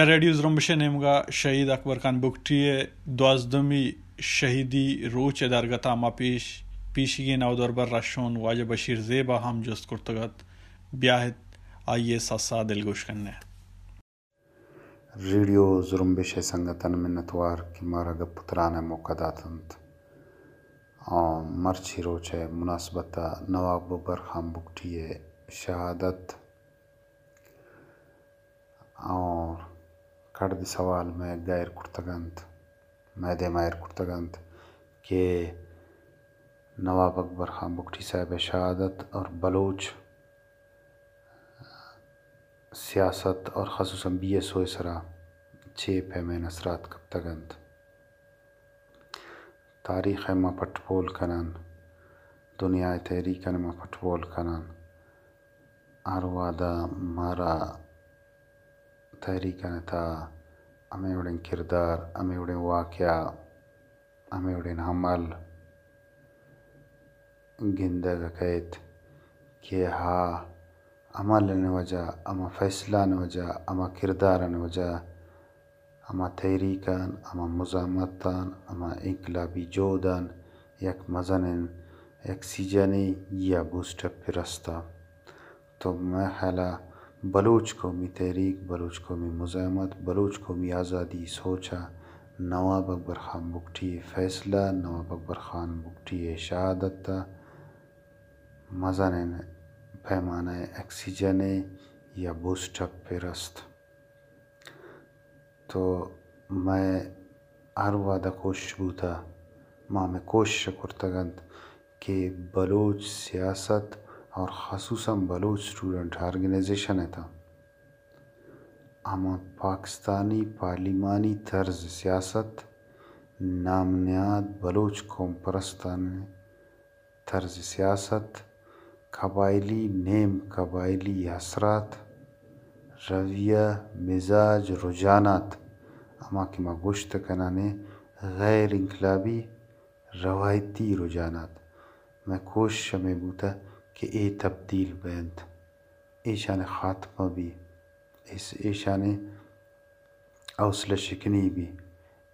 چا ریڈیو زرمبش نیمگا شہید اکبر خان بگٹی دوازدمی شہیدی روچ درگتا ما پیش، پیشگی نو بر رشون واجہ بشیر زیبا ہم جست کرتگت بیاہت آئیے ساسا دلگوش کرنے۔ ریڈیو زرمبش سنگتن منتوار کی مارا گپ پتران موقع داتنت مرچی روچ ہے مناسبت نواب ببر خان بکٹی شہادت۔ اور کڑد سوال میں غیر کرتگنت میدے مائر کرتگنت کہ نواب اکبر خان بکٹی صاحب شہادت اور بلوچ سیاست اور خصوصاً بی ایس او سرا چھ پیمین اثرات کب تگند تاریخ ما پٹ پول کنن دنیا تحریک ما پٹ پول کنن ہر وعدہ مارا تحریک تا ہمیں اڑیں کردار ہمیں اڑیں واقعہ ہمیں اڑیں عمل کہ ہا عمل وجہ اما فیصلہ وجہ اما کردار وجہ اما تحریکان اما مزامتان اما انقلابی جودان یک مزن یک سیجنی یا بوسٹ پرستا تو میں خیالہ بلوچ قومی تحریک، بلوچ قومی مزاحمت، بلوچ قومی آزادی، سوچا، نواب اکبر خان بگٹی فیصلہ، نواب اکبر خان بگٹی شہادت مزن پیمانہ آکسیجن یا بوسٹ اپ پیرست تو میں ہر وعدہ کوشش بوتا، ماں میں کوشش کرتگنت کہ بلوچ سیاست اور خصوصاً بلوچ اسٹوڈنٹ آرگنائزیشن ہے تھا۔ ہم پاکستانی پارلیمانی طرز سیاست نامنیاد بلوچ قوم پرستان طرز سیاست، قبائلی نیم، قبائلی حسرات رویہ مزاج رجحانات، اما کہ ما گوشت کنانے غیر انقلابی روایتی رجحانات۔ میں کوشش میں بوتا کہ اے تبدیل بینت ایشان خاتمہ بھی، اس ایشان حوصلہ شکنی بھی،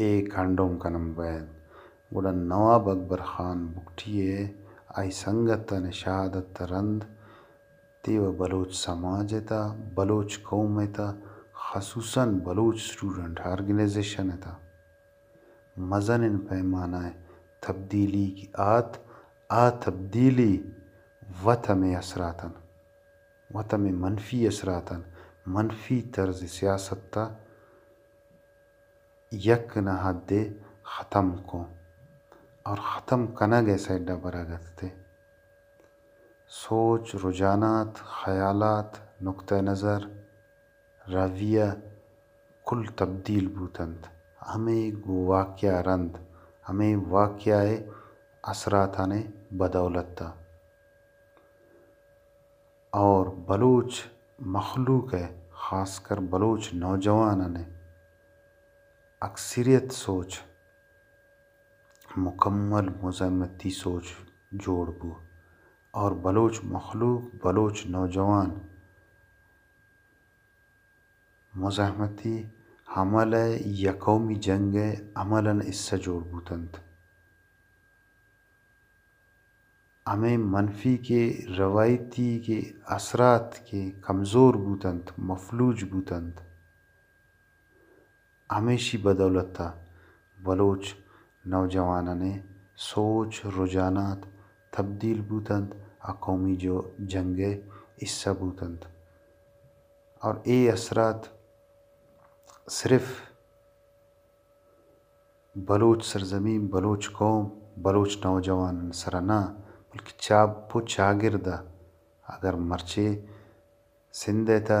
اے کھنڈوم کنم بین گوڑا نواب اکبر خان بکٹیے آئی سنگتن شہادت رند۔ تیو بلوچ سماج تا، بلوچ قوم تا، خصوصاً بلوچ اسٹوڈنٹ آرگنائزیشن تا۔ مزن ان پیمانہ تبدیلی کی آت، آ تبدیلی وطم اثراتن وطم منفی اثراتن منفی طرز سیاست تا یک نہ حد ختم کو۔ اور ختم کنگ ایسا ایڈا براگت سوچ، رجحانات، خیالات نقطۂ نظر رویہ کل تبدیل بوتند۔ ہمیں گو واقعہ رند، ہمیں واقعہ اثرات آنے بدولت تا۔ اور بلوچ مخلوق ہے، خاص کر بلوچ نوجوان نے۔ اکثریت سوچ، مکمل مزاحمتی سوچ جوڑ بو۔ اور بلوچ مخلوق، بلوچ نوجوان۔ مزاحمتی حمل یا قومی جنگ عملاً اس سے جوڑ بوتنت ہمیں منفی کے، روایتی کے، اثرات کے کمزور بوتنت مفلوج بوتنت ہمیشی بدولت تھا۔ بلوچ نوجوان نے سوچ، رجحانات، تبدیل بوتند، قومی جو جنگ حصہ بوتند۔ اور اے اثرات صرف بلوچ سرزمین، بلوچ قوم، بلوچ نوجوان سرنا Mulki bu chagirda agar marche sindeta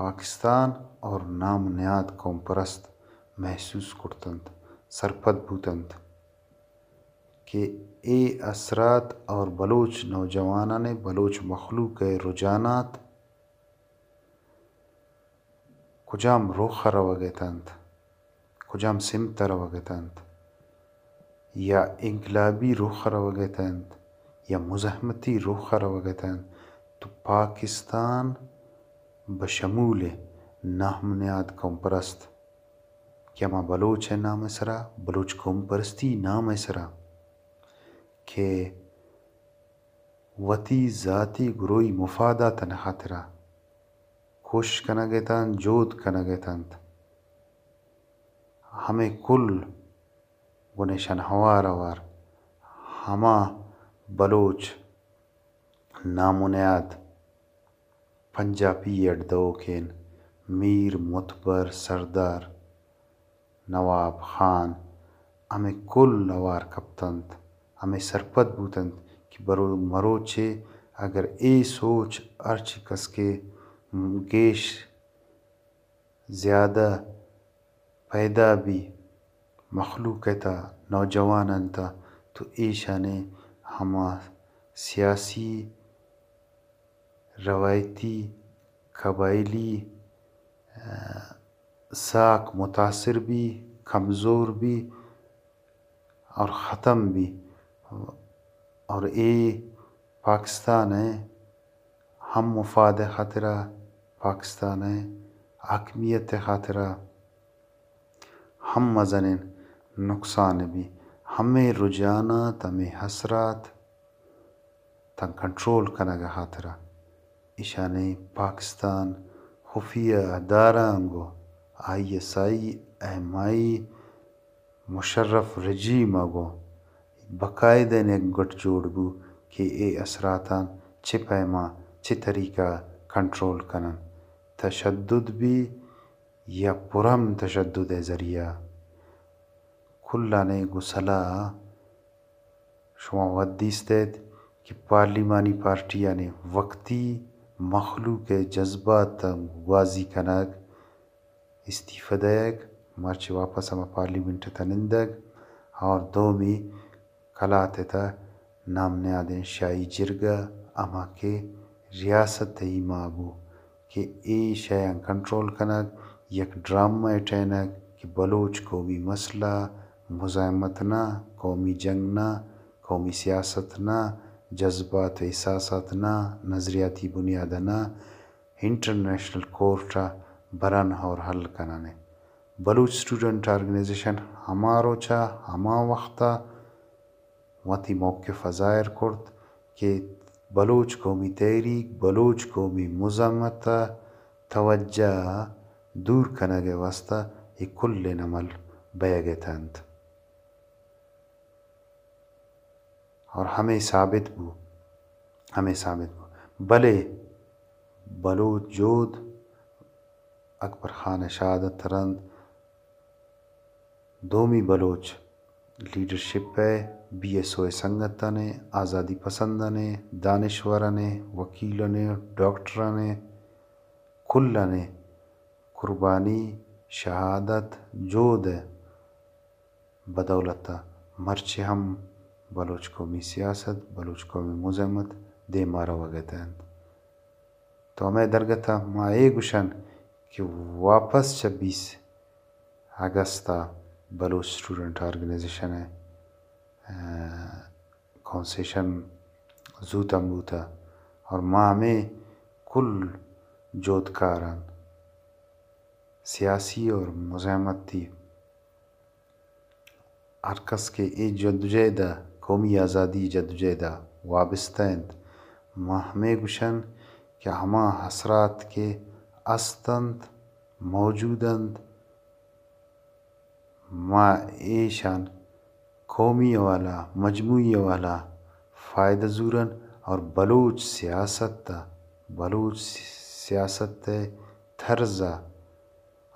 Pakistan اور نام نیاد قوم پرست محسوس کرتنت سرپد بوتنت کہ اے اثرات اور بلوچ نوجوانان، بلوچ مخلوق رجحانات کجام رخ روگتند کجام سمت روگتند یا انقلابی رخ روگتند یا مزاحمتی رخ روگتند تو پاکستان بشمول نامنیاد قوم پرست. کیا ما بلوچ نام سرا؟ بلوچ قوم پرستی نام سرا. کہ وتی ذاتی گروئی مفادات خاطرہ کوشش کنگتان جود کنگتند ہمیں کل گنشن ہوار ہوار ہما بلوچ نامنیاد پنجابی اڈدوکین میر متبر سردار نواب خان، ہمیں کل نوار کپتند ہمیں سرپت بوتند کہ برو مروچے، اگر اے سوچ ارچ کس کے گیش زیادہ پیدا بھی مخلوق تا نوجوان تا، تو ایشانے ہما سیاسی روایتی، قبائلی ساکھ متاثر بھی، کمزور بھی اور ختم بھی۔ اور اے پاکستان ہے ہم مفاد خاطرہ پاکستان ہے حاکمیت خاطرہ۔ ہم مزن نقصان بھی، ہمیں رجحانات، ہمیں حسرات تن کنٹرول کنگا خاطرہ۔ ایشانے پاکستان خفیہ ادارانگو I S I M I Musharraf regime اگو باقاعدہ نے گٹ جوڑ بو کہ اے اثراتان چھ پیما چھ طریقہ کنٹرول کنن۔ تشدد بھی یا پرم تشدد ذریعہ۔ کلانے گسلا شما ودیستید کہ پارلیمانی پارٹیانے وقتی مخلوق جذبات واضی کنگ استعفہ دیگ، مرچ واپس ہما پارلیمنٹ تنندگ اور دومی کلات تا نام نیادیں شاہی جرگہ اما کے ریاست ہی مابو کہ اے شیان کنٹرول کنگ یک ڈرامہ اٹینگ کہ بلوچ قومی مسئلہ، مزاحمت نہ قومی جنگ نہ قومی سیاست نہ جذبات، احساسات نہ، نظریاتی بنیاد نہ، انٹرنیشنل کورٹ برن اور حل کنانے۔ بلوچ اسٹوڈنٹ آرگنائزیشن ہمارو چا، ہما وقتا وتی موقف ظاہر کرد کہ بلوچ قومی تحریک، بلوچ قومی مزاحمت توجہ دور کنگے واسطہ یہ کل نمل بیگے تند اور ہمیں ثابت بو ہمیں ثابت بو بلے بلوچ، جود، اکبر خان، شہادت ترند دومی بلوچ لیڈرشپ ہے، بی ایس او سنگت نے آزادی پسند نے دانشور نے وکیل نے ڈاکٹر نے کل نے قربانی، شہادت، جود، بدولت، مرچ ہم بلوچ قومی سیاست بلوچ قومی مزمت، دے مارا وگت تو ہمیں درگتا ما اے گشن کہ واپس چھبیس اگستا بلوچ اسٹوڈنٹ آرگنائزیشن ہے۔ کانسیشن زوتا موتا۔ اور ماں میں کل جوت جودکاران سیاسی اور مزاحمت تھی ہر کس کے اے جدوجہدہ قومی آزادی جدوجہدہ وابستہ ہیں ماں ہمیں گشن کہ ہما حسرات کے استند موجودند۔ ما ایشان قومی والا، مجموعی والا، فائدہ زورن اور بلوچ سیاست تا۔ بلوچ سیاست طرزہ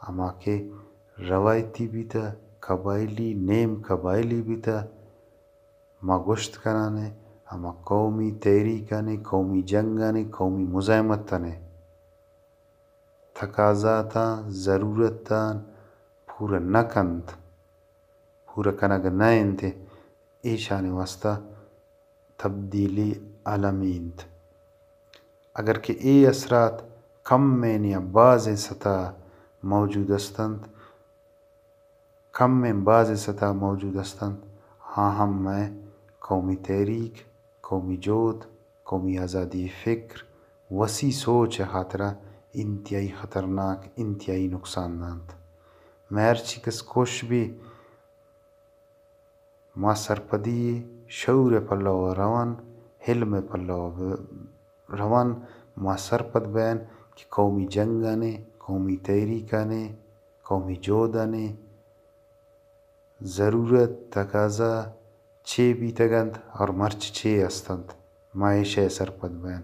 اما کے روایتی بھی تا، قبائلی، نیم قبائلی بھی تا۔ ما گشت کرانے، اما قومی تحریکانے قومی جنگانے قومی مزاحمتانے تقاضاتا ضرورتان پورا نہ کنت پورا کنگ نہ انتے ایشان واسطہ تبدیلی عالمیند اگر کہ ای اثرات کم میں یا بعض سطح موجود ہستند کم میں بعض سطح موجود ہستند ہاں ہم میں قومی تحریک، قومی جود، قومی آزادی فکر، وسیع سوچ خاطرہ انتہائی خطرناک، انتہائی نقصان دہند میں ہر کوش بھی ما سرپدی شعور پلو روان، حلم پلو روان۔ ما سرپد بین کہ قومی جنگانے، قومی تحریکانے، قومی جودانے۔ ضرورت تقاضا چھ بھی تگند اور مرچ چھ استند؟ معیش سرپد بین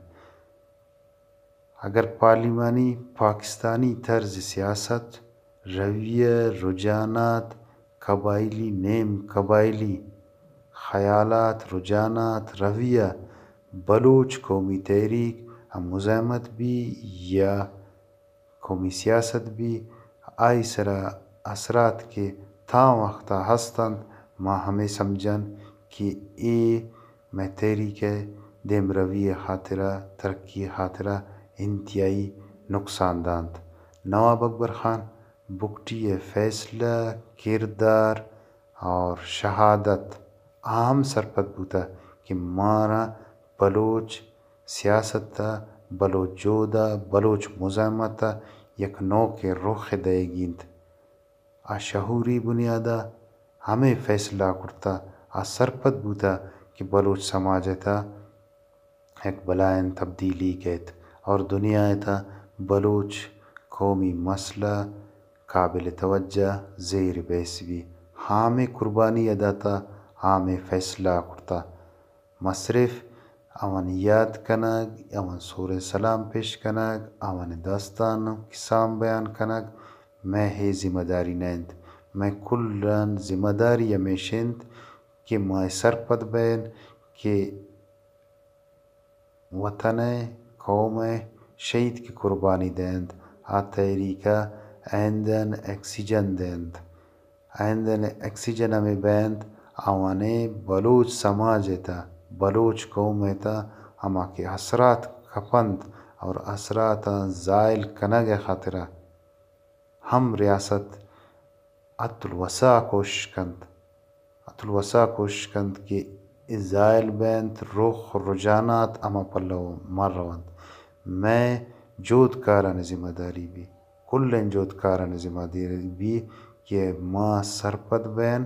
اگر پارلیمانی پاکستانی طرز سیاست، رویہ رجحانات، قبائلی نیم، قبائلی خیالات، رجحانات، رویہ، بلوچ قومی تحریک، مزاحمت بھی یا قومی سیاست بھی آئی سرا اثرات کے تھا وقت ہستند ما ہمیں سمجھن۔ کہ اے میں تحریک دیم روی خاطرہ، ترقی خاطرہ، انتہائی نقصان داند نواب اکبر خان، بکٹی فیصلہ، کردار اور شہادت۔ اہم سرپد بوتا کہ مارا بلوچ سیاست بلوچ جودا بلوچ مزاحمت یک نو کے رخ دے گیند۔ آ بنیادہ ہمیں فیصلہ کرتا آ سرپد کہ بلوچ سماج تھا ایک بلائن تبدیلی کہت اور دنیا تھا بلوچ قومی مسئلہ، قابل توجہ، زیر بیس بھی ہاں میں قربانی ادا تھا ہاں میں فیصلہ کرتا۔ مصرف اون یاد کنگ اون سور سلام پیش کنگ اون داستان کسام بیان کنگ۔ میں ہے ذمہ داری نیند، میں کلان ذمہ داری ہمیشند کہ مائے سرپد بین کہ وطن قوم شہید کی قربانی دیند۔ آ تحریکہ آئندن ایکسیجن دیند۔ آئندن ایکسیجن ہمیں بیند۔ آوانے بلوچ سماج تا، بلوچ قوم تا۔ ہما کے اثرات کپند اور اثرات زائل کنگ خاطرہ ہم ریاست ات الوسا کوشش کند۔ ات الوسا کوشش کند کہ زائل بینت رخ رجحانات اما پلو مر روند۔ میں جود کاران ذمہ داری بھی، کلن جود کاران ذمہ داری بھی کہ ما سرپد بین،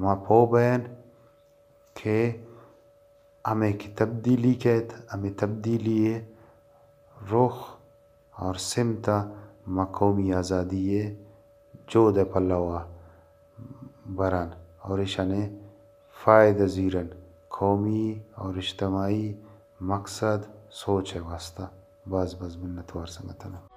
ما پو بین کہ ہمیں کی تبدیلی کہت ہمیں تبدیلی ہے، رخ اور سمتا ما قومی آزادی جو دے پلوا برن. آرشن فاید زیرن. قومی اور اجتماعی مقصد سوچ واسطه. باز باز منت ورسنگتنم